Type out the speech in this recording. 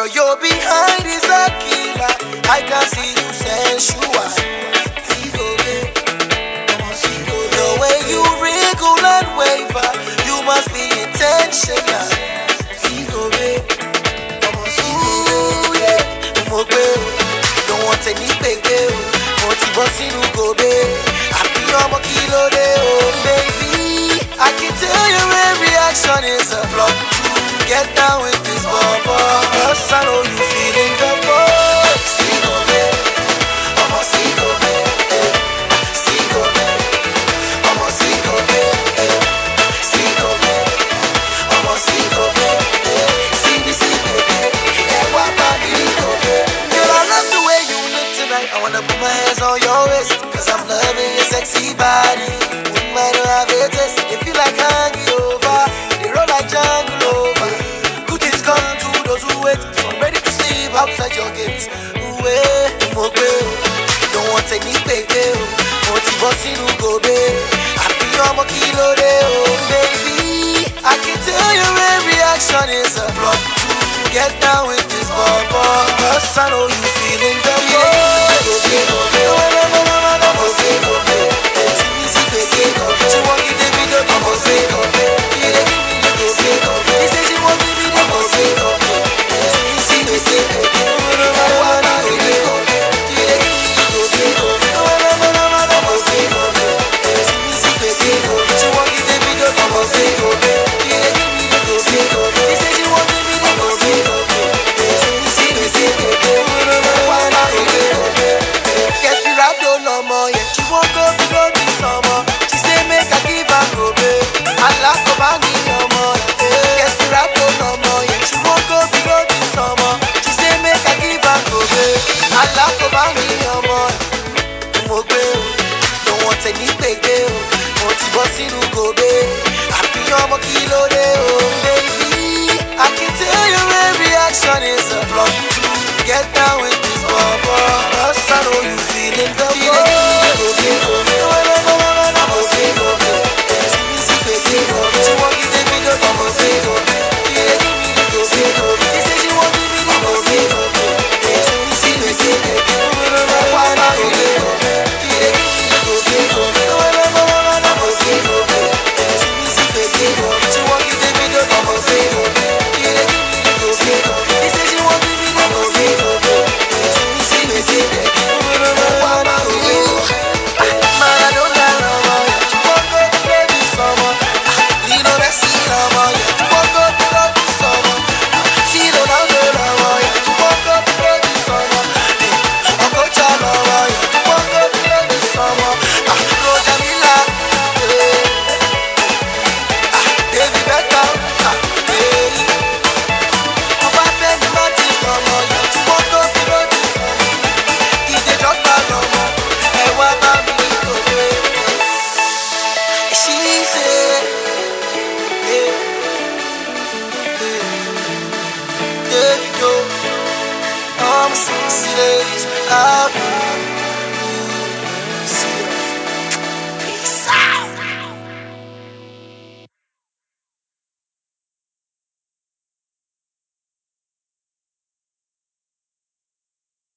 Girl, you're behind is a killer. I can see you sensual. The way you wriggle and waver, you must be intentional. Sigo, babe. Come on, Sigo, babe. Mo gbé o, don't want any gbègbè o. Oh. Mo wanna put my hands on your waist. Cause I'm loving your sexy body. Wouldn't to have a taste. If you like hanging over, they roll like jungle over. Good things come to those who wait. So I'm ready to sleep outside your gates. Ooh, eh, mo gbé o. Don't want any baby o. Mo ti bọ́ sínú gòbè. Àbí ọmọ kí ló dé o, baby? I can tell your every reaction is a flop. Get down with this bubble. Cause I know you feeling the Get o. Mo ti bọ́ sínú gòbè. Àbí ọmọ kí ló dé o, baby? I can tell your reaction is a flop. Get down with this. Cause I know you feeling the up.